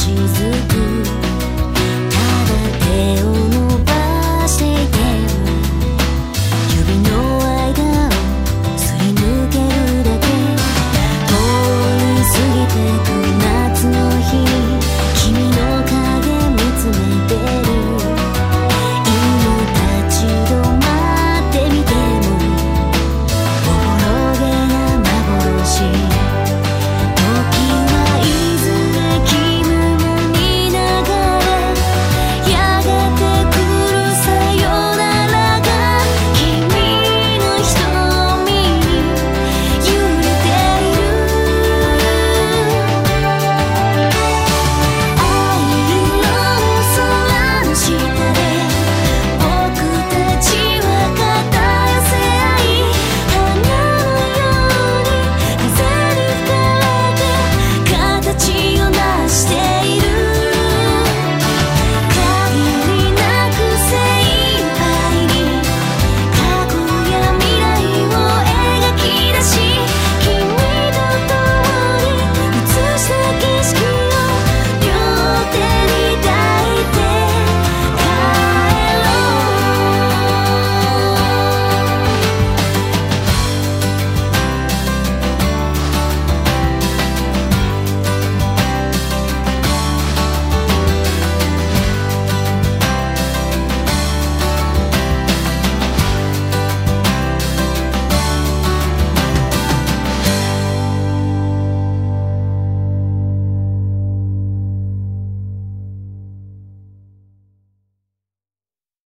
Jesus.